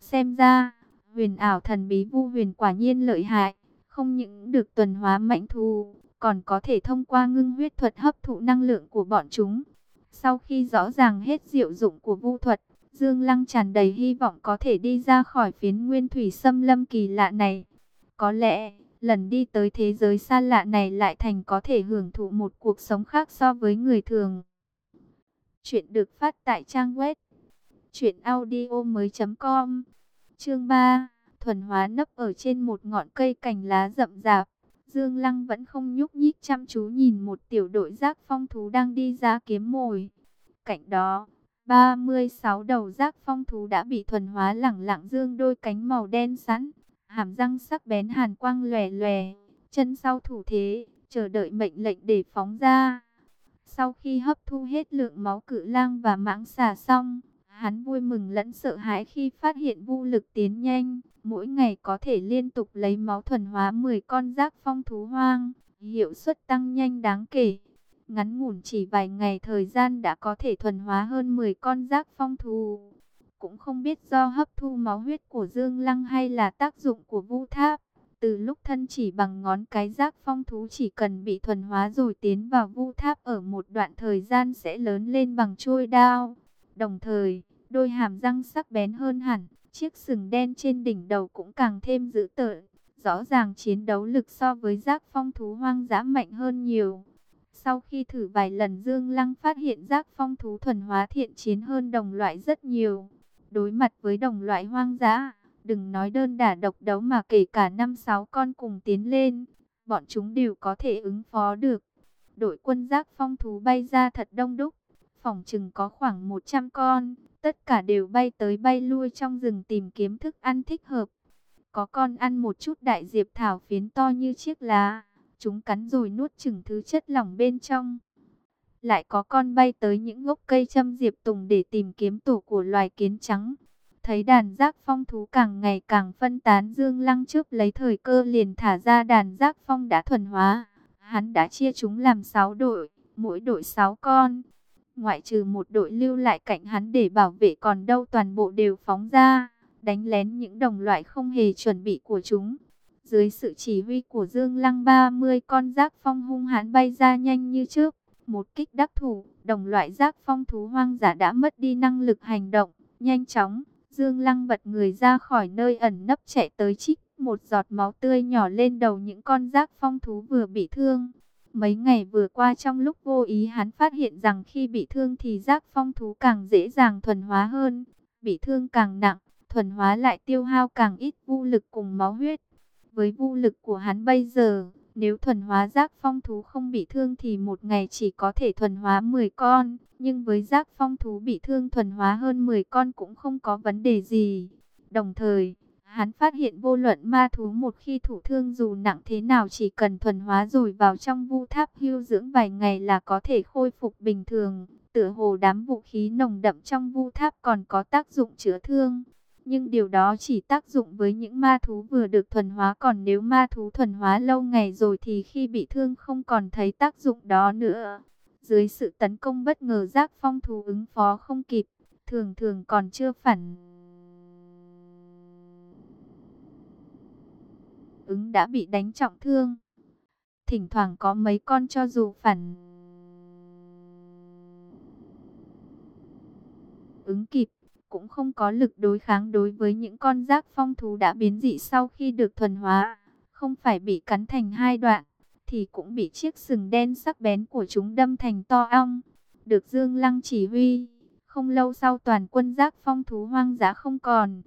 S1: Xem ra, huyền ảo thần bí vu huyền quả nhiên lợi hại, không những được tuần hóa mạnh thù, còn có thể thông qua ngưng huyết thuật hấp thụ năng lượng của bọn chúng. Sau khi rõ ràng hết diệu dụng của vu thuật, Dương Lăng tràn đầy hy vọng có thể đi ra khỏi phiến nguyên thủy xâm lâm kỳ lạ này. Có lẽ, lần đi tới thế giới xa lạ này lại thành có thể hưởng thụ một cuộc sống khác so với người thường. Chuyện được phát tại trang web truyệnaudiomoi.com. Chương 3, thuần hóa nấp ở trên một ngọn cây cành lá rậm rạp. Dương Lăng vẫn không nhúc nhích chăm chú nhìn một tiểu đội giác phong thú đang đi ra kiếm mồi. Cạnh đó, 36 đầu giác phong thú đã bị thuần hóa lẳng lặng dương đôi cánh màu đen sẵn, hàm răng sắc bén hàn quang lòe lòe, chân sau thủ thế, chờ đợi mệnh lệnh để phóng ra. Sau khi hấp thu hết lượng máu cự lang và mãng xà xong, hắn vui mừng lẫn sợ hãi khi phát hiện vu lực tiến nhanh, mỗi ngày có thể liên tục lấy máu thuần hóa 10 con giác phong thú hoang, hiệu suất tăng nhanh đáng kể. Ngắn ngủn chỉ vài ngày thời gian đã có thể thuần hóa hơn 10 con giác phong thú. Cũng không biết do hấp thu máu huyết của Dương Lăng hay là tác dụng của vu tháp. Từ lúc thân chỉ bằng ngón cái giác phong thú chỉ cần bị thuần hóa rồi tiến vào vu tháp ở một đoạn thời gian sẽ lớn lên bằng trôi đao. Đồng thời, đôi hàm răng sắc bén hơn hẳn, chiếc sừng đen trên đỉnh đầu cũng càng thêm dữ tợn. Rõ ràng chiến đấu lực so với giác phong thú hoang dã mạnh hơn nhiều. Sau khi thử vài lần Dương Lăng phát hiện giác phong thú thuần hóa thiện chiến hơn đồng loại rất nhiều. Đối mặt với đồng loại hoang dã, đừng nói đơn đả độc đấu mà kể cả năm sáu con cùng tiến lên, bọn chúng đều có thể ứng phó được. Đội quân giác phong thú bay ra thật đông đúc, phòng chừng có khoảng 100 con, tất cả đều bay tới bay lui trong rừng tìm kiếm thức ăn thích hợp. Có con ăn một chút đại diệp thảo phiến to như chiếc lá, chúng cắn rồi nuốt chừng thứ chất lỏng bên trong. Lại có con bay tới những gốc cây châm diệp tùng để tìm kiếm tổ của loài kiến trắng. Thấy đàn giác phong thú càng ngày càng phân tán Dương Lăng trước lấy thời cơ liền thả ra đàn giác phong đã thuần hóa. Hắn đã chia chúng làm 6 đội, mỗi đội 6 con. Ngoại trừ một đội lưu lại cạnh hắn để bảo vệ còn đâu toàn bộ đều phóng ra, đánh lén những đồng loại không hề chuẩn bị của chúng. Dưới sự chỉ huy của Dương Lăng 30 con giác phong hung hãn bay ra nhanh như trước. Một kích đắc thủ, đồng loại giác phong thú hoang dã đã mất đi năng lực hành động. Nhanh chóng, Dương Lăng bật người ra khỏi nơi ẩn nấp chạy tới trích. Một giọt máu tươi nhỏ lên đầu những con giác phong thú vừa bị thương. Mấy ngày vừa qua trong lúc vô ý hắn phát hiện rằng khi bị thương thì giác phong thú càng dễ dàng thuần hóa hơn. Bị thương càng nặng, thuần hóa lại tiêu hao càng ít vu lực cùng máu huyết. Với vu lực của hắn bây giờ, nếu thuần hóa giác phong thú không bị thương thì một ngày chỉ có thể thuần hóa 10 con. Nhưng với giác phong thú bị thương thuần hóa hơn 10 con cũng không có vấn đề gì. Đồng thời, hắn phát hiện vô luận ma thú một khi thủ thương dù nặng thế nào chỉ cần thuần hóa rồi vào trong vu tháp hưu dưỡng vài ngày là có thể khôi phục bình thường. Tựa hồ đám vũ khí nồng đậm trong vu tháp còn có tác dụng chữa thương. Nhưng điều đó chỉ tác dụng với những ma thú vừa được thuần hóa. Còn nếu ma thú thuần hóa lâu ngày rồi thì khi bị thương không còn thấy tác dụng đó nữa. Dưới sự tấn công bất ngờ, giác phong thú ứng phó không kịp. Thường thường còn chưa phản ứng đã bị đánh trọng thương. Thỉnh thoảng có mấy con cho dù phản ứng kịp, cũng không có lực đối kháng đối với những con giác phong thú đã biến dị sau khi được thuần hóa. Không phải bị cắn thành hai đoạn, thì cũng bị chiếc sừng đen sắc bén của chúng đâm thành to ong. được Dương Lăng chỉ huy. Không lâu sau toàn quân giác phong thú hoang dã không còn.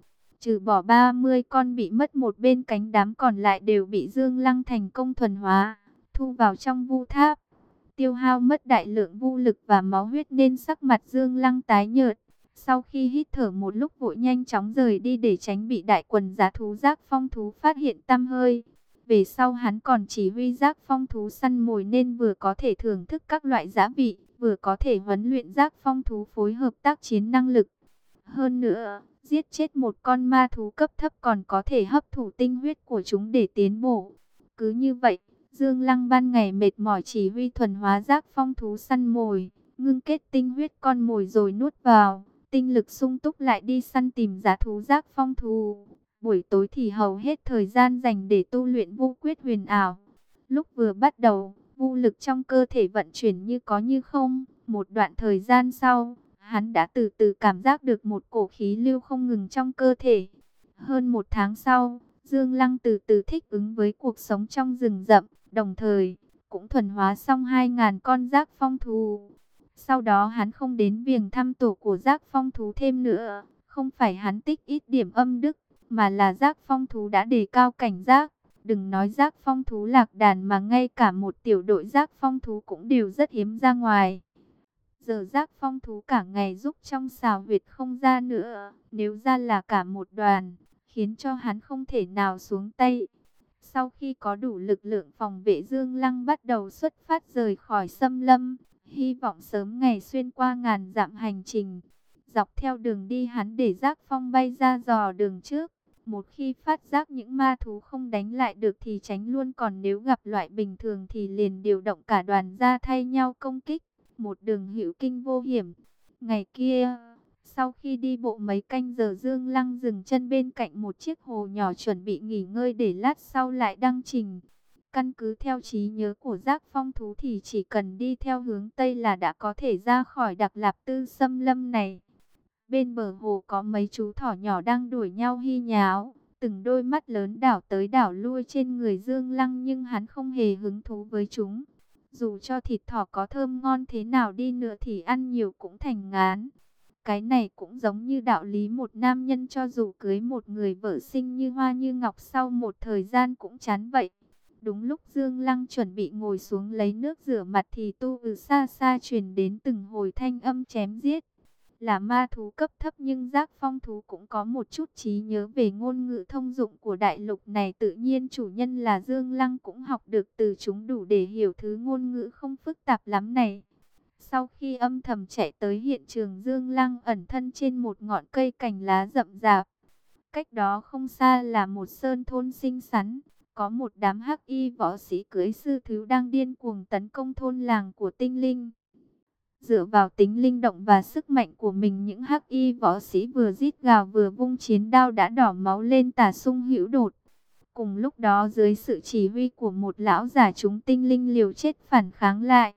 S1: Trừ bỏ 30 con bị mất một bên cánh đám còn lại đều bị Dương Lăng thành công thuần hóa, thu vào trong vu tháp. Tiêu hao mất đại lượng vu lực và máu huyết nên sắc mặt Dương Lăng tái nhợt. Sau khi hít thở một lúc vội nhanh chóng rời đi để tránh bị đại quần giá thú giác phong thú phát hiện tâm hơi. Về sau hắn còn chỉ huy giác phong thú săn mồi nên vừa có thể thưởng thức các loại giá vị, vừa có thể huấn luyện giác phong thú phối hợp tác chiến năng lực. Hơn nữa, giết chết một con ma thú cấp thấp còn có thể hấp thụ tinh huyết của chúng để tiến bộ. Cứ như vậy, Dương Lăng ban ngày mệt mỏi chỉ huy thuần hóa giác phong thú săn mồi, ngưng kết tinh huyết con mồi rồi nuốt vào, tinh lực sung túc lại đi săn tìm giá thú giác phong thú. Buổi tối thì hầu hết thời gian dành để tu luyện vô quyết huyền ảo. Lúc vừa bắt đầu, vô lực trong cơ thể vận chuyển như có như không. Một đoạn thời gian sau, hắn đã từ từ cảm giác được một cổ khí lưu không ngừng trong cơ thể. Hơn một tháng sau, Dương Lăng từ từ thích ứng với cuộc sống trong rừng rậm, đồng thời cũng thuần hóa xong 2.000 con giác phong thú. Sau đó hắn không đến viền thăm tổ của giác phong thú thêm nữa, không phải hắn tích ít điểm âm đức, mà là giác phong thú đã đề cao cảnh giác. Đừng nói giác phong thú lạc đàn mà ngay cả một tiểu đội giác phong thú cũng đều rất hiếm ra ngoài. Giờ giác phong thú cả ngày giúp trong xào huyệt không ra nữa, nếu ra là cả một đoàn, khiến cho hắn không thể nào xuống tay. Sau khi có đủ lực lượng phòng vệ Dương Lăng bắt đầu xuất phát rời khỏi xâm lâm, hy vọng sớm ngày xuyên qua ngàn dặm hành trình. Dọc theo đường đi hắn để giác phong bay ra dò đường trước. Một khi phát giác những ma thú không đánh lại được thì tránh luôn còn nếu gặp loại bình thường thì liền điều động cả đoàn ra thay nhau công kích. Một đường hữu kinh vô hiểm. Ngày kia, sau khi đi bộ mấy canh giờ Dương Lăng dừng chân bên cạnh một chiếc hồ nhỏ chuẩn bị nghỉ ngơi để lát sau lại đăng trình. Căn cứ theo trí nhớ của giác phong thú thì chỉ cần đi theo hướng Tây là đã có thể ra khỏi đặc lạp tư xâm lâm này. Bên bờ hồ có mấy chú thỏ nhỏ đang đuổi nhau hy nháo, từng đôi mắt lớn đảo tới đảo lui trên người Dương Lăng nhưng hắn không hề hứng thú với chúng. Dù cho thịt thỏ có thơm ngon thế nào đi nữa thì ăn nhiều cũng thành ngán. Cái này cũng giống như đạo lý một nam nhân cho dù cưới một người vợ sinh như hoa như ngọc sau một thời gian cũng chán vậy. Đúng lúc Dương Lăng chuẩn bị ngồi xuống lấy nước rửa mặt thì tu ừ xa xa truyền đến từng hồi thanh âm chém giết là ma thú cấp thấp nhưng giác phong thú cũng có một chút trí nhớ về ngôn ngữ thông dụng của đại lục này. Tự nhiên chủ nhân là Dương Lăng cũng học được từ chúng đủ để hiểu thứ ngôn ngữ không phức tạp lắm này. Sau khi âm thầm chạy tới hiện trường, Dương Lăng ẩn thân trên một ngọn cây cành lá rậm rạp. Cách đó không xa là một sơn thôn xinh xắn. Có một đám hắc y võ sĩ cưới sư thứ đang điên cuồng tấn công thôn làng của tinh linh. Dựa vào tính linh động và sức mạnh của mình, những hắc y võ sĩ vừa rít gào vừa vung chiến đao đã đỏ máu lên tà sung hữu đột. Cùng lúc đó, dưới sự chỉ huy của một lão giả chúng tinh linh liều chết phản kháng lại.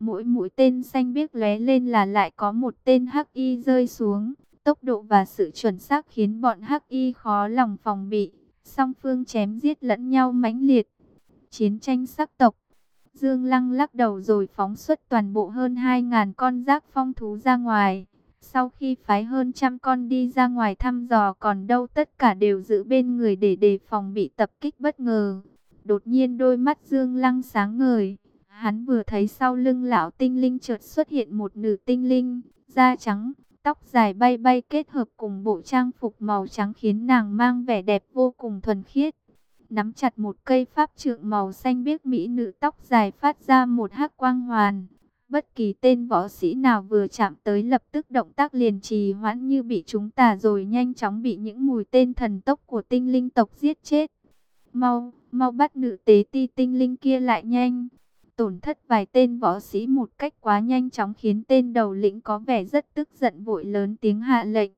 S1: Mỗi mũi tên xanh biếc lóe lên là lại có một tên hắc y rơi xuống. Tốc độ và sự chuẩn xác khiến bọn hắc y khó lòng phòng bị. Song phương chém giết lẫn nhau mãnh liệt. Chiến tranh sắc tộc Dương Lăng lắc đầu rồi phóng xuất toàn bộ hơn 2.000 con giác phong thú ra ngoài. Sau khi phái hơn trăm con đi ra ngoài thăm dò còn đâu tất cả đều giữ bên người để đề phòng bị tập kích bất ngờ. Đột nhiên đôi mắt Dương Lăng sáng ngời. Hắn vừa thấy sau lưng lão tinh linh chợt xuất hiện một nữ tinh linh, da trắng, tóc dài bay bay kết hợp cùng bộ trang phục màu trắng khiến nàng mang vẻ đẹp vô cùng thuần khiết nắm chặt một cây pháp trượng màu xanh biếc mỹ nữ tóc dài phát ra một hắc quang hoàn. Bất kỳ tên võ sĩ nào vừa chạm tới lập tức động tác liền trì hoãn như bị chúng tà rồi nhanh chóng bị những mùi tên thần tốc của tinh linh tộc giết chết. Mau, mau bắt nữ tế ti tinh linh kia lại nhanh. Tổn thất vài tên võ sĩ một cách quá nhanh chóng khiến tên đầu lĩnh có vẻ rất tức giận vội lớn tiếng hạ lệnh.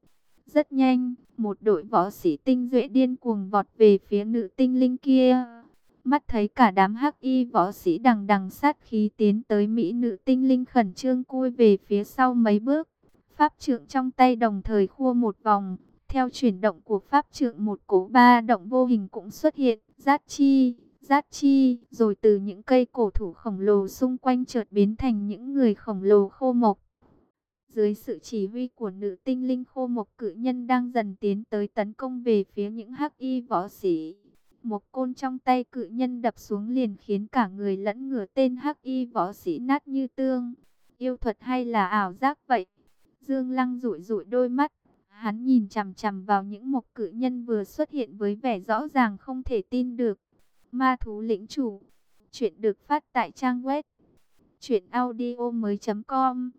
S1: Rất nhanh, một đội võ sĩ tinh duệ điên cuồng vọt về phía nữ tinh linh kia. Mắt thấy cả đám hắc y võ sĩ đằng đằng sát khí tiến tới Mỹ nữ tinh linh khẩn trương cui về phía sau mấy bước. Pháp trượng trong tay đồng thời khua một vòng. Theo chuyển động của pháp trượng một cổ ba động vô hình cũng xuất hiện. giát chi, giát chi. Rồi từ những cây cổ thủ khổng lồ xung quanh chợt biến thành những người khổng lồ khô mộc dưới sự chỉ huy của nữ tinh linh khô một cự nhân đang dần tiến tới tấn công về phía những hắc y võ sĩ. Một côn trong tay cự nhân đập xuống liền khiến cả người lẫn ngửa tên hắc y võ sĩ nát như tương. Yêu thuật hay là ảo giác vậy? Dương Lăng rủi rủi đôi mắt. Hắn nhìn chằm chằm vào những một cự nhân vừa xuất hiện với vẻ rõ ràng không thể tin được. Ma thú lĩnh chủ. Chuyện được phát tại trang web. Chuyện audio mới.com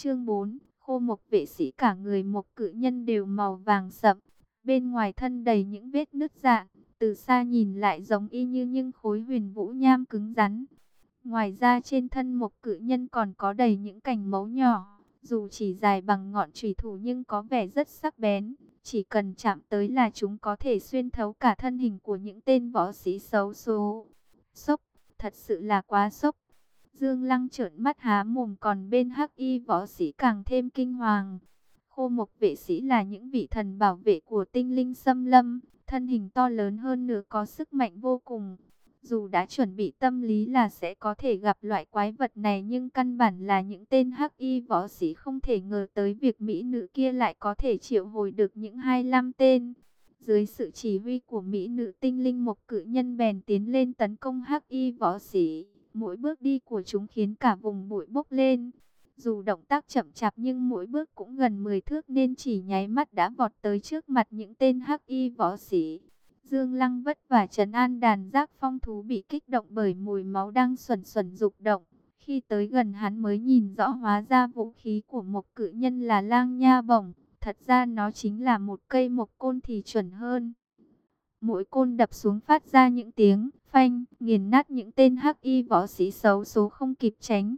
S1: Chương 4 Khô một vệ sĩ cả người một cự nhân đều màu vàng sậm. Bên ngoài thân đầy những vết nứt dạ, từ xa nhìn lại giống y như những khối huyền vũ nham cứng rắn. Ngoài ra trên thân một cự nhân còn có đầy những cành mấu nhỏ, dù chỉ dài bằng ngọn trùy thủ nhưng có vẻ rất sắc bén. Chỉ cần chạm tới là chúng có thể xuyên thấu cả thân hình của những tên võ sĩ xấu số. Sốc, thật sự là quá sốc. Dương Lăng trợn mắt há mồm còn bên hắc y võ sĩ càng thêm kinh hoàng. Khô mục vệ sĩ là những vị thần bảo vệ của tinh linh xâm lâm, thân hình to lớn hơn nữa có sức mạnh vô cùng. Dù đã chuẩn bị tâm lý là sẽ có thể gặp loại quái vật này nhưng căn bản là những tên hắc y võ sĩ không thể ngờ tới việc Mỹ nữ kia lại có thể triệu hồi được những 25 tên. Dưới sự chỉ huy của Mỹ nữ tinh linh một cự nhân bèn tiến lên tấn công hắc y võ sĩ. Mỗi bước đi của chúng khiến cả vùng bụi bốc lên. Dù động tác chậm chạp nhưng mỗi bước cũng gần 10 thước nên chỉ nháy mắt đã vọt tới trước mặt những tên hắc y võ sĩ. Dương Lăng vất và trấn an đàn giác phong thú bị kích động bởi mùi máu đang xuẩn xuẩn dục động. Khi tới gần hắn mới nhìn rõ hóa ra vũ khí của một cự nhân là lang nha bổng. Thật ra nó chính là một cây mộc côn thì chuẩn hơn. Mỗi côn đập xuống phát ra những tiếng phanh, nghiền nát những tên hắc y võ sĩ xấu số không kịp tránh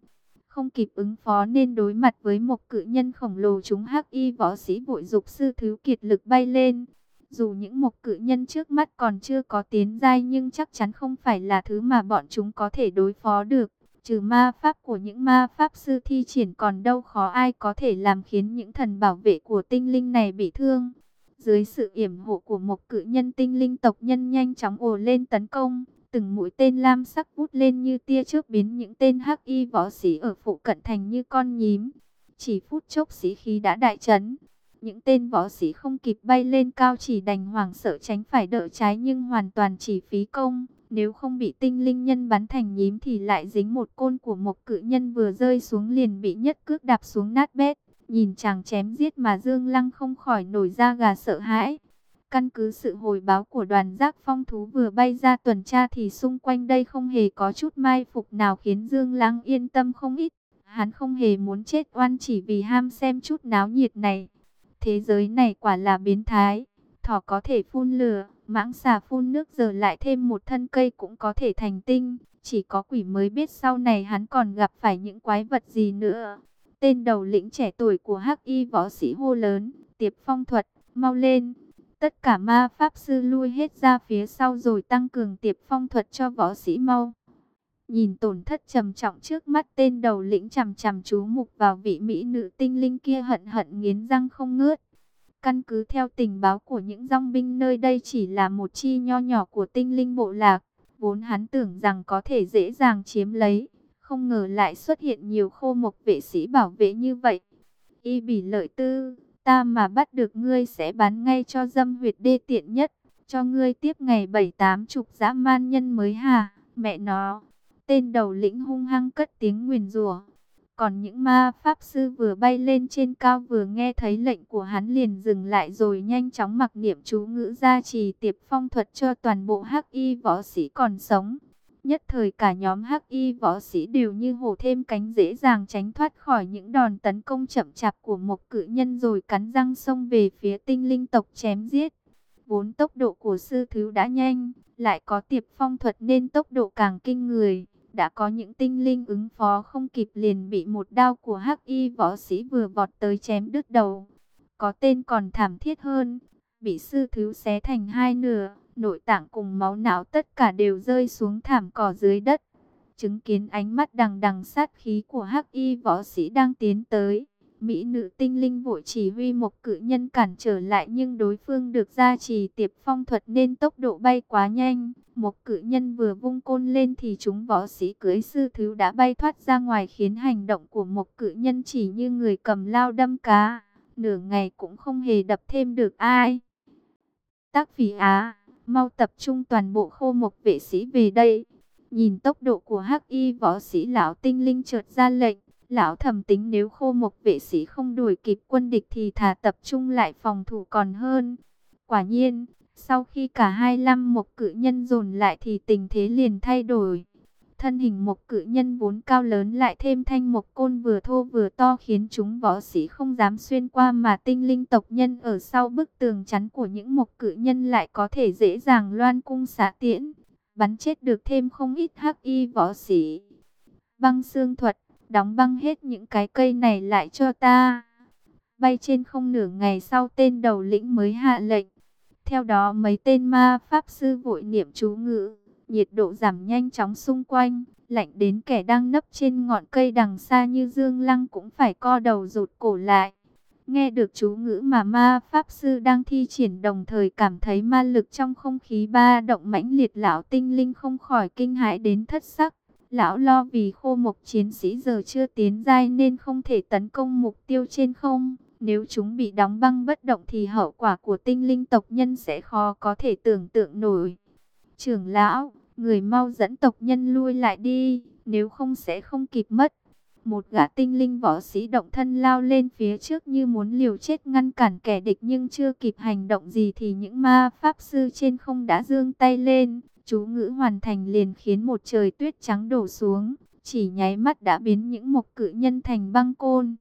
S1: không kịp ứng phó nên đối mặt với một cự nhân khổng lồ chúng hắc y võ sĩ vội dục sư thứ kiệt lực bay lên. Dù những một cự nhân trước mắt còn chưa có tiến giai nhưng chắc chắn không phải là thứ mà bọn chúng có thể đối phó được. Trừ ma pháp của những ma pháp sư thi triển còn đâu khó ai có thể làm khiến những thần bảo vệ của tinh linh này bị thương. Dưới sự yểm hộ của một cự nhân tinh linh tộc nhân nhanh chóng ồ lên tấn công, Từng mũi tên lam sắc vút lên như tia chớp biến những tên hắc y võ sĩ ở phụ cận thành như con nhím. Chỉ phút chốc sĩ khí đã đại chấn. Những tên võ sĩ không kịp bay lên cao chỉ đành hoảng sợ tránh phải đỡ trái nhưng hoàn toàn chỉ phí công. Nếu không bị tinh linh nhân bắn thành nhím thì lại dính một côn của một cự nhân vừa rơi xuống liền bị nhất cước đạp xuống nát bét. Nhìn chàng chém giết mà Dương Lăng không khỏi nổi da gà sợ hãi. Căn cứ sự hồi báo của đoàn giác phong thú vừa bay ra tuần tra thì xung quanh đây không hề có chút mai phục nào khiến Dương Lăng yên tâm không ít. Hắn không hề muốn chết oan chỉ vì ham xem chút náo nhiệt này. Thế giới này quả là biến thái. Thỏ có thể phun lửa, mãng xà phun nước giờ lại thêm một thân cây cũng có thể thành tinh. Chỉ có quỷ mới biết sau này hắn còn gặp phải những quái vật gì nữa. Tên đầu lĩnh trẻ tuổi của hắc y võ sĩ hô lớn, tiệp phong thuật, mau lên. Tất cả ma pháp sư lui hết ra phía sau rồi tăng cường tiệp phong thuật cho võ sĩ mau. Nhìn tổn thất trầm trọng trước mắt tên đầu lĩnh chằm chằm chú mục vào vị mỹ nữ tinh linh kia hận hận nghiến răng không ngớt. Căn cứ theo tình báo của những dòng binh nơi đây chỉ là một chi nho nhỏ của tinh linh bộ lạc. Vốn hắn tưởng rằng có thể dễ dàng chiếm lấy. Không ngờ lại xuất hiện nhiều khô mộc vệ sĩ bảo vệ như vậy. Y bỉ lợi tư, Ta mà bắt được ngươi sẽ bán ngay cho dâm huyệt đê tiện nhất. Cho ngươi tiếp ngày bảy tám chục dã man nhân mới hà. Mẹ nó. Tên đầu lĩnh hung hăng cất tiếng nguyền rủa. Còn những ma pháp sư vừa bay lên trên cao vừa nghe thấy lệnh của hắn liền dừng lại rồi nhanh chóng mặc niệm chú ngữ gia trì tiệp phong thuật cho toàn bộ hắc y võ sĩ còn sống. Nhất thời cả nhóm hắc y võ sĩ đều như hổ thêm cánh dễ dàng tránh thoát khỏi những đòn tấn công chậm chạp của một cự nhân rồi cắn răng xông về phía tinh linh tộc chém giết. Vốn tốc độ của sư thứ đã nhanh, lại có tiệp phong thuật nên tốc độ càng kinh người. Đã có những tinh linh ứng phó không kịp liền bị một đao của hắc y võ sĩ vừa vọt tới chém đứt đầu. Có tên còn thảm thiết hơn, bị sư thứ xé thành hai nửa nội tạng cùng máu não tất cả đều rơi xuống thảm cỏ dưới đất. Chứng kiến ánh mắt đằng đằng sát khí của hắc y võ sĩ đang tiến tới, Mỹ nữ tinh linh vội chỉ huy một cự nhân cản trở lại nhưng đối phương được gia trì tiệp phong thuật nên tốc độ bay quá nhanh. Một cự nhân vừa vung côn lên thì chúng võ sĩ cưới sư thứ đã bay thoát ra ngoài khiến hành động của một cự nhân chỉ như người cầm lao đâm cá. Nửa ngày cũng không hề đập thêm được ai. Tác phỉ á, mau tập trung toàn bộ khô mục vệ sĩ về đây. Nhìn tốc độ của hắc y võ sĩ lão tinh linh chợt ra lệnh. Lão thầm tính nếu khô mục vệ sĩ không đuổi kịp quân địch thì thà tập trung lại phòng thủ còn hơn. Quả nhiên, sau khi cả hai lâm một cự nhân dồn lại thì tình thế liền thay đổi. Thân hình một cự nhân vốn cao lớn lại thêm thanh một côn vừa thô vừa to khiến chúng võ sĩ không dám xuyên qua mà tinh linh tộc nhân ở sau bức tường chắn của những một cự nhân lại có thể dễ dàng loan cung xả tiễn, bắn chết được thêm không ít hắc y võ sĩ. Băng xương thuật, đóng băng hết những cái cây này lại cho ta. Bay trên không nửa ngày sau tên đầu lĩnh mới hạ lệnh. Theo đó mấy tên ma pháp sư vội niệm chú ngữ, nhiệt độ giảm nhanh chóng xung quanh, lạnh đến kẻ đang nấp trên ngọn cây đằng xa như Dương Lăng cũng phải co đầu rụt cổ lại. Nghe được chú ngữ mà ma pháp sư đang thi triển đồng thời cảm thấy ma lực trong không khí ba động mãnh liệt lão tinh linh không khỏi kinh hãi đến thất sắc. Lão lo vì khô mộc chiến sĩ giờ chưa tiến giai nên không thể tấn công mục tiêu trên không. Nếu chúng bị đóng băng bất động thì hậu quả của tinh linh tộc nhân sẽ khó có thể tưởng tượng nổi. Trưởng lão, người mau dẫn tộc nhân lui lại đi, nếu không sẽ không kịp mất. Một gã tinh linh võ sĩ động thân lao lên phía trước như muốn liều chết ngăn cản kẻ địch nhưng chưa kịp hành động gì thì những ma pháp sư trên không đã dương tay lên. Chú ngữ hoàn thành liền khiến một trời tuyết trắng đổ xuống, chỉ nháy mắt đã biến những mộc cự nhân thành băng côn.